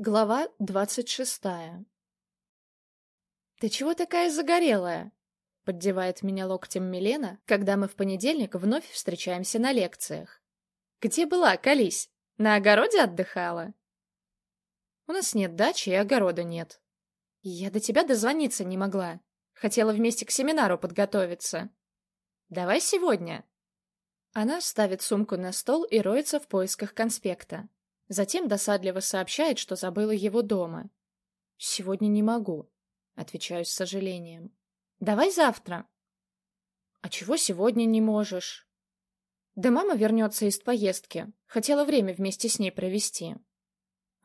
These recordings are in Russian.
Глава двадцать шестая «Ты чего такая загорелая?» — поддевает меня локтем Милена, когда мы в понедельник вновь встречаемся на лекциях. «Где была, колись? На огороде отдыхала?» «У нас нет дачи и огорода нет. Я до тебя дозвониться не могла. Хотела вместе к семинару подготовиться. Давай сегодня». Она ставит сумку на стол и роется в поисках конспекта. Затем досадливо сообщает, что забыла его дома. «Сегодня не могу», — отвечаю с сожалением. «Давай завтра». «А чего сегодня не можешь?» «Да мама вернется из поездки. Хотела время вместе с ней провести».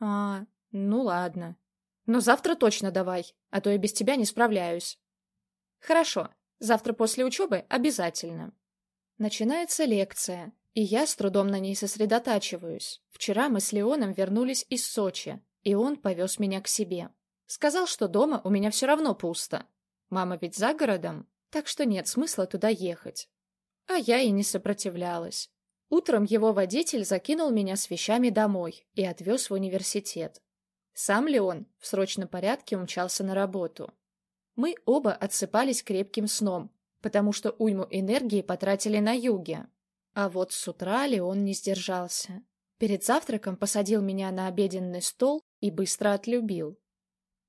«А, ну ладно. Но завтра точно давай, а то я без тебя не справляюсь». «Хорошо. Завтра после учебы обязательно». Начинается лекция, и я с трудом на ней сосредотачиваюсь. Вчера мы с Леоном вернулись из Сочи, и он повез меня к себе. Сказал, что дома у меня все равно пусто. Мама ведь за городом, так что нет смысла туда ехать. А я и не сопротивлялась. Утром его водитель закинул меня с вещами домой и отвез в университет. Сам Леон в срочном порядке умчался на работу. Мы оба отсыпались крепким сном, потому что уйму энергии потратили на юге. А вот с утра ли он не сдержался. Перед завтраком посадил меня на обеденный стол и быстро отлюбил.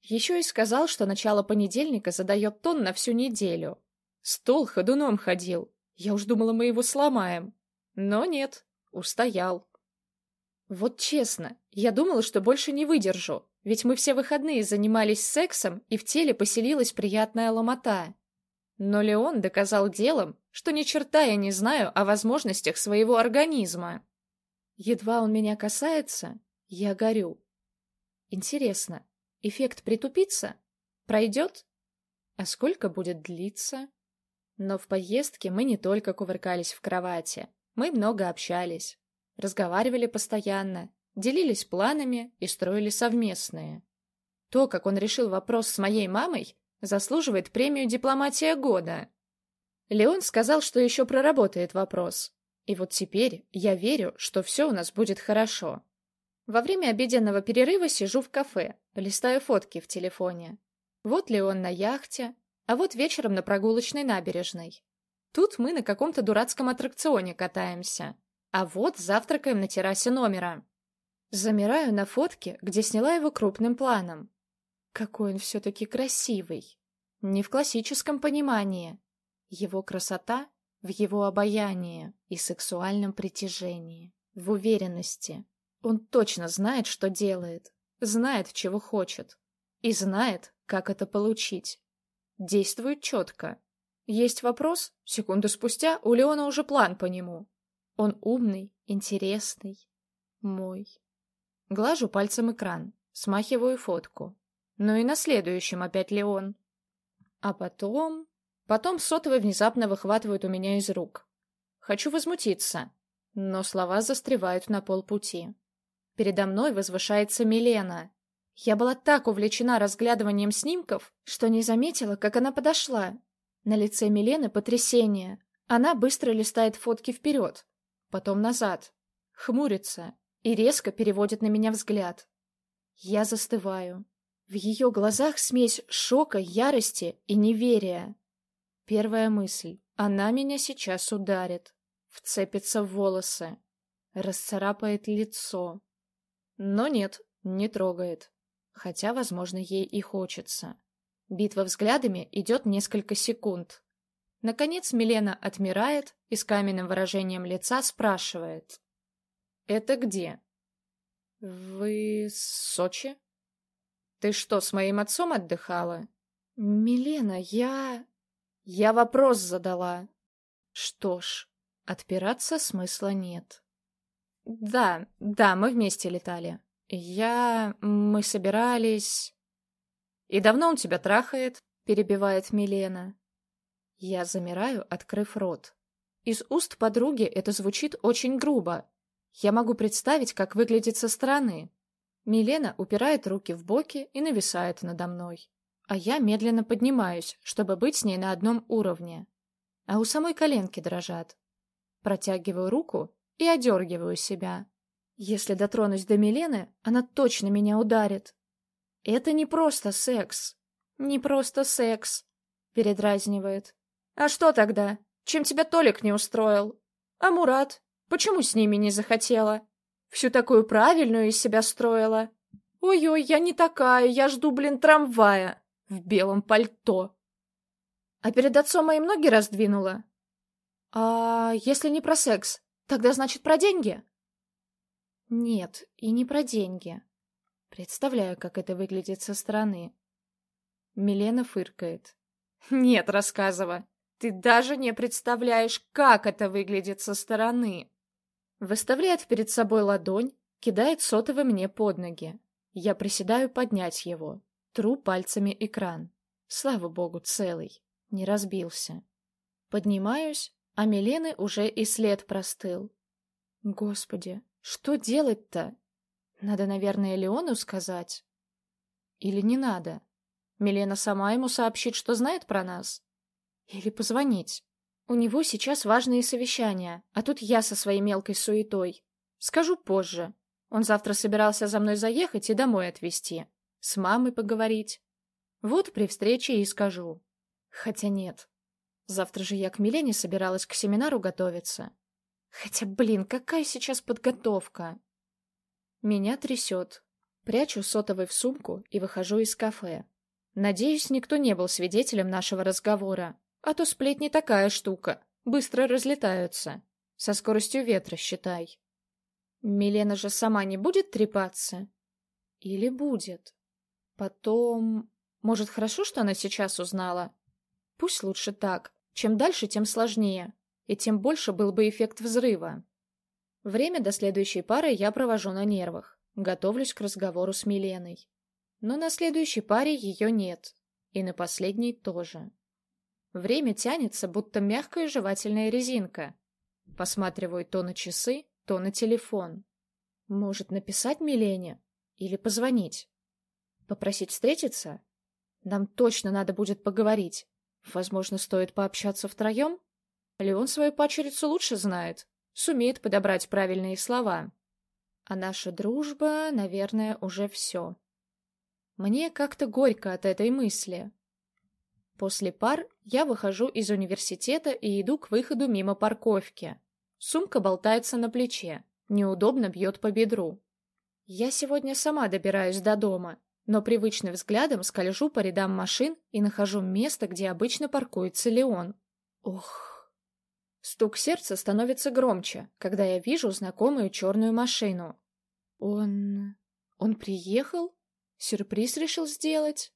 Еще и сказал, что начало понедельника задает тон на всю неделю. Стол ходуном ходил. Я уж думала, мы его сломаем. Но нет, устоял. Вот честно, я думала, что больше не выдержу, ведь мы все выходные занимались сексом, и в теле поселилась приятная ломота. Но Леон доказал делом, что ни черта я не знаю о возможностях своего организма. Едва он меня касается, я горю. Интересно, эффект притупится? Пройдет? А сколько будет длиться? Но в поездке мы не только кувыркались в кровати, мы много общались, разговаривали постоянно, делились планами и строили совместные. То, как он решил вопрос с моей мамой, заслуживает премию «Дипломатия года». Леон сказал, что еще проработает вопрос. И вот теперь я верю, что все у нас будет хорошо. Во время обеденного перерыва сижу в кафе, листаю фотки в телефоне. Вот Леон на яхте, а вот вечером на прогулочной набережной. Тут мы на каком-то дурацком аттракционе катаемся. А вот завтракаем на террасе номера. Замираю на фотке, где сняла его крупным планом. Какой он все-таки красивый. Не в классическом понимании. Его красота в его обаянии и сексуальном притяжении, в уверенности. Он точно знает, что делает, знает, чего хочет, и знает, как это получить. Действует четко. Есть вопрос, секунду спустя у Леона уже план по нему. Он умный, интересный, мой. Глажу пальцем экран, смахиваю фотку. Ну и на следующем опять Леон. А потом... Потом сотовый внезапно выхватывают у меня из рук. Хочу возмутиться, но слова застревают на полпути. Передо мной возвышается Милена. Я была так увлечена разглядыванием снимков, что не заметила, как она подошла. На лице Милены потрясение. Она быстро листает фотки вперед, потом назад, хмурится и резко переводит на меня взгляд. Я застываю. В ее глазах смесь шока, ярости и неверия. Первая мысль. Она меня сейчас ударит. Вцепится в волосы. Расцарапает лицо. Но нет, не трогает. Хотя, возможно, ей и хочется. Битва взглядами идет несколько секунд. Наконец Милена отмирает и с каменным выражением лица спрашивает. «Это где?» «Вы Сочи?» «Ты что, с моим отцом отдыхала?» «Милена, я...» «Я вопрос задала». «Что ж, отпираться смысла нет». «Да, да, мы вместе летали. Я... мы собирались...» «И давно он тебя трахает?» — перебивает Милена. Я замираю, открыв рот. Из уст подруги это звучит очень грубо. Я могу представить, как выглядит со стороны. Милена упирает руки в боки и нависает надо мной. А я медленно поднимаюсь, чтобы быть с ней на одном уровне. А у самой коленки дрожат. Протягиваю руку и одергиваю себя. Если дотронусь до Милены, она точно меня ударит. Это не просто секс. Не просто секс, передразнивает. А что тогда? Чем тебя Толик не устроил? А Мурат? Почему с ними не захотела? Всю такую правильную из себя строила. Ой-ой, я не такая, я жду, блин, трамвая. В белом пальто. А перед отцом моим ноги раздвинула? А если не про секс, тогда значит про деньги? Нет, и не про деньги. Представляю, как это выглядит со стороны. Милена фыркает. Нет, рассказывай. Ты даже не представляешь, как это выглядит со стороны. Выставляет перед собой ладонь, кидает сотовый мне под ноги. Я приседаю поднять его. Тру пальцами экран. Слава богу, целый. Не разбился. Поднимаюсь, а Милены уже и след простыл. Господи, что делать-то? Надо, наверное, Леону сказать. Или не надо? Милена сама ему сообщит, что знает про нас. Или позвонить. У него сейчас важные совещания, а тут я со своей мелкой суетой. Скажу позже. Он завтра собирался за мной заехать и домой отвезти. С мамой поговорить. Вот при встрече и скажу. Хотя нет. Завтра же я к Милене собиралась к семинару готовиться. Хотя, блин, какая сейчас подготовка? Меня трясет. Прячу сотовый в сумку и выхожу из кафе. Надеюсь, никто не был свидетелем нашего разговора. А то сплетни такая штука. Быстро разлетаются. Со скоростью ветра, считай. Милена же сама не будет трепаться? Или будет? Потом... Может, хорошо, что она сейчас узнала? Пусть лучше так. Чем дальше, тем сложнее. И тем больше был бы эффект взрыва. Время до следующей пары я провожу на нервах. Готовлюсь к разговору с Миленой. Но на следующей паре ее нет. И на последней тоже. Время тянется, будто мягкая жевательная резинка. Посматриваю то на часы, то на телефон. Может, написать Милене? Или позвонить? Попросить встретиться? Нам точно надо будет поговорить. Возможно, стоит пообщаться втроем? Леон свою пачерицу лучше знает. Сумеет подобрать правильные слова. А наша дружба, наверное, уже все. Мне как-то горько от этой мысли. После пар я выхожу из университета и иду к выходу мимо парковки. Сумка болтается на плече, неудобно бьет по бедру. Я сегодня сама добираюсь до дома, но привычным взглядом скольжу по рядам машин и нахожу место, где обычно паркуется Леон. Ох. Стук сердца становится громче, когда я вижу знакомую черную машину. Он... он приехал? Сюрприз решил сделать?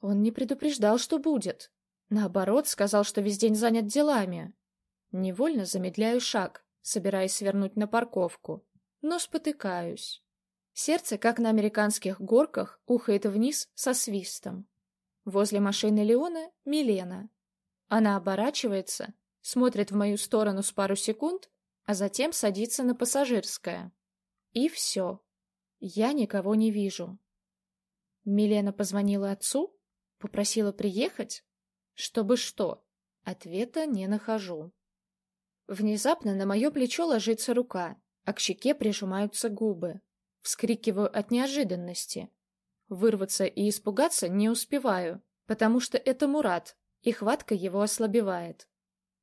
Он не предупреждал, что будет. Наоборот, сказал, что весь день занят делами. Невольно замедляю шаг, собираясь свернуть на парковку, но спотыкаюсь. Сердце, как на американских горках, ухает вниз со свистом. Возле машины Леона — Милена. Она оборачивается, смотрит в мою сторону с пару секунд, а затем садится на пассажирское. И все. Я никого не вижу. Милена позвонила отцу? Попросила приехать? Чтобы что? Ответа не нахожу. Внезапно на мое плечо ложится рука, а к щеке прижимаются губы. Вскрикиваю от неожиданности. Вырваться и испугаться не успеваю, потому что это Мурат, и хватка его ослабевает.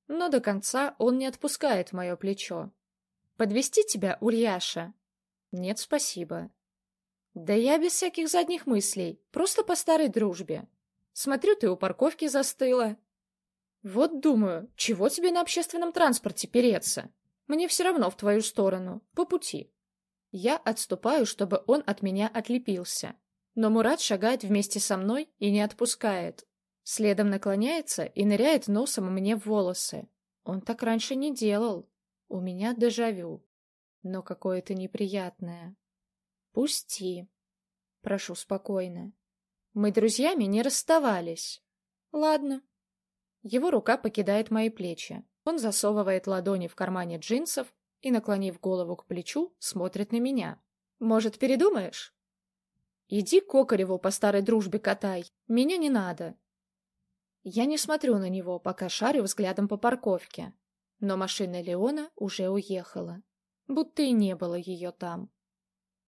Но до конца он не отпускает мое плечо. «Подвести тебя, Ульяша?» «Нет, спасибо». «Да я без всяких задних мыслей, просто по старой дружбе. Смотрю, ты у парковки застыла. Вот думаю, чего тебе на общественном транспорте переться? Мне все равно в твою сторону, по пути. Я отступаю, чтобы он от меня отлепился. Но Мурат шагает вместе со мной и не отпускает. Следом наклоняется и ныряет носом мне в волосы. Он так раньше не делал. У меня дежавю. Но какое-то неприятное. Пусти. Прошу спокойно. Мы друзьями не расставались. Ладно. Его рука покидает мои плечи. Он засовывает ладони в кармане джинсов и, наклонив голову к плечу, смотрит на меня. Может, передумаешь? Иди к Кокареву по старой дружбе катай. Меня не надо. Я не смотрю на него, пока шарю взглядом по парковке. Но машина Леона уже уехала. будто и не было ее там.